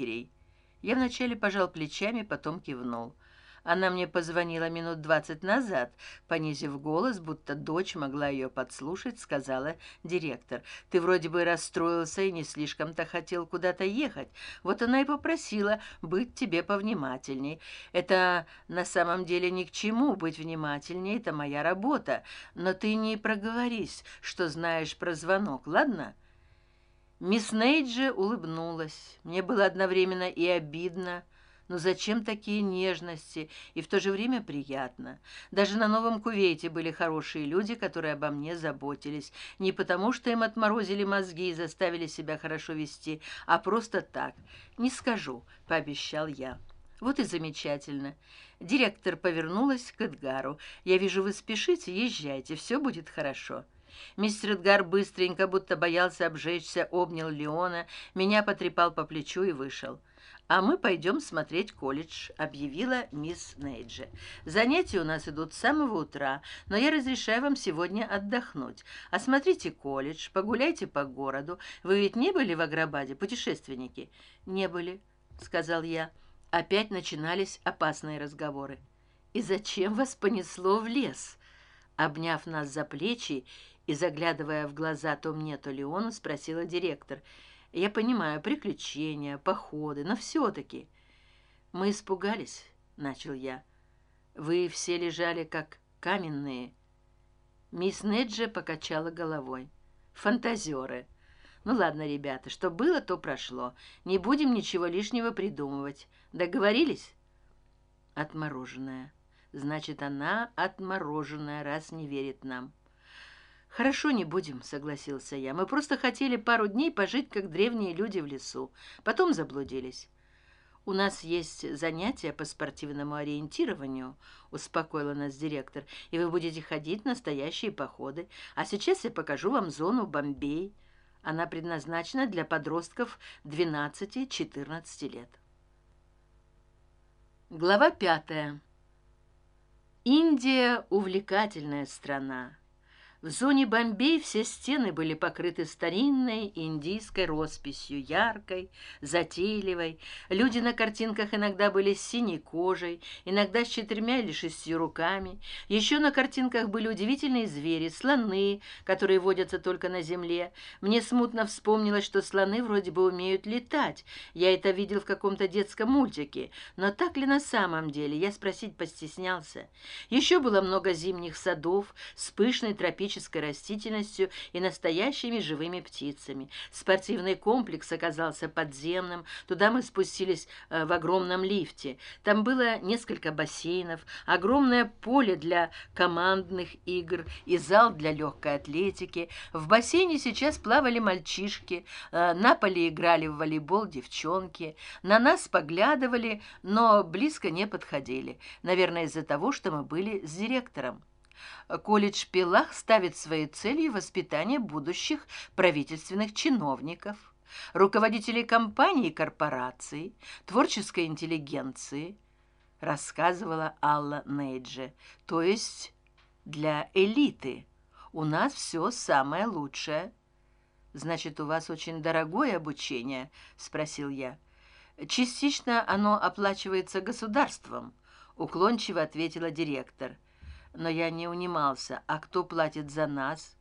бейкерей я вначале пожал плечами потом кивнул. Она мне позвонила минут двадцать назад понизив голос будто дочь могла ее подслушать сказала директор. Ты вроде бы расстроился и не слишком то хотел куда то ехать. Вот она и попросила быть тебе повнимательней. Это на самом деле ни к чему быть внимательней это моя работа. Но ты не проговорись что знаешь про звонок ладно мисс нейджи улыбнулась. Мне было одновременно и обидно. Но зачем такие нежности? И в то же время приятно. Даже на новом кувейте были хорошие люди которые обо мне заботились. Не потому что им отморозили мозги и заставили себя хорошо вести а просто так. Не скажу пообещал я. Вот и замечательно директор повернулась к эдгару. Я вижу вы спешите езжайте все будет хорошо мистер эдгар быстренько будто боялся обжечься обнял леона меня потрепал по плечу и вышел. А мы пойдем смотреть колледж объявила мисс нейджи. Занятия у нас идут с самого утра но я разрешаю вам сегодня отдохнуть. Осмотрите колледж погуляйте по городу. Вы ведь не были в аграбаде путешественники? Не были сказал я. Опять начинались опасные разговоры. И зачем вас понесло в лес? Обняв нас за плечи и заглядывая в глаза то мне то леону спросила директор. Я понимаю приключения походы но все таки мы испугались начал я. Вы все лежали как каменные мисс неджи покачала головой. Фантазеры ну ладно ребята что было то прошло. Не будем ничего лишнего придумывать. Договорились? Отмороженная значит она отмороженная раз не верит нам хорошо не будем согласился я. Мы просто хотели пару дней пожить как древние люди в лесу. Потом заблудились у нас есть занятия по спортивному ориентированию успокоила нас директор. И вы будете ходить настоящие походы. А сейчас я покажу вам зону бомбей. Она предназначена для подростков двенадцати четырнадцати лет глава пятая. Индия увлекательная страна в зоне бомбей все стены были покрыты старинной индийской росписью яркой затейливой. Люди на картинках иногда были с синей кожей иногда с четырьмя или шестью руками. Еще на картинках были удивительные звери слоны которые водятся только на земле. Мне смутно вспомнилось что слоны вроде бы умеют летать. Я это видел в каком то детском мультике. Но так ли на самом деле? Я спросить постеснялся. Еще было много зимних садов с пышной тропической тропической растительностью и настоящими живыми птицами. Спортивный комплекс оказался подземным. Туда мы спустились э, в огромном лифте. Там было несколько бассейнов огромное поле для командных игр и зал для легкой атлетики. В бассейне сейчас плавали мальчишки. Э, на поле играли в волейбол девчонки. На нас поглядывали но близко не подходили. Наверное из за того что мы были с директором колледж пилах ставит своей целью воспитание будущих правительственных чиновников руководителей компаний и корпораций творческой интеллигенции рассказывала алла нейджи. То есть для элиты у нас все самое лучшее. Значит у вас очень дорогое обучение? Спросил я. Частично оно оплачивается государством уклончиво ответила директор но я не унимался. А кто платит за нас?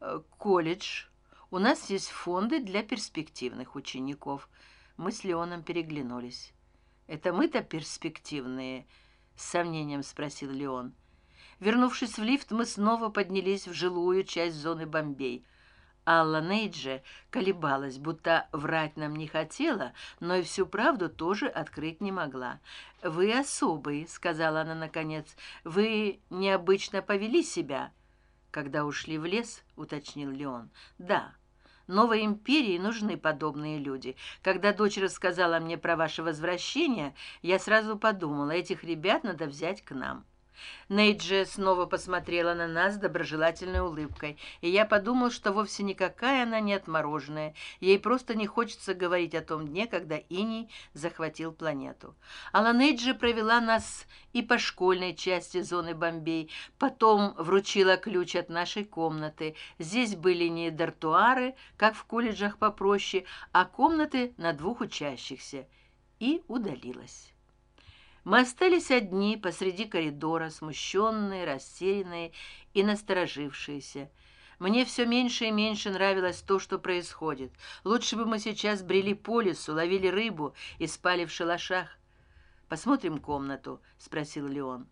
Э, колледж. У нас есть фонды для перспективных учеников. Мы с леоном переглянулись. Это мы то перспективные с сомнением спросил леон. Вернувшись в лифт мы снова поднялись в жилую часть зоны бомбей алла нейджи колебалась будто врать нам не хотела но и всю правду тоже открыть не могла. Вы особый сказала она наконец. Вы необычно повели себя когда ушли в лес уточнил леон. Да новой империи нужны подобные люди. Когда дочь рассказала мне про ваше возвращение я сразу подумала этих ребят надо взять к нам нейджи снова посмотрела на нас доброжелательной улыбкой и я подумал что вовсе никакая она не отмороженная. Ей просто не хочется говорить о том дне когда иней захватил планету. Алла нейджи провела нас и по школьной части зоны бомбей потом вручила ключ от нашей комнаты. Здесь были не дартуары как в колледжах попроще а комнаты на двух учащихся. И удалилась мы остались одни посреди коридора смущенные растерянные и насторожившиеся. Мне все меньше и меньше нравилось то что происходит. Лучше бы мы сейчас брели по лесу ловили рыбу и спали в шалашах. Посмотрим комнату спросил леон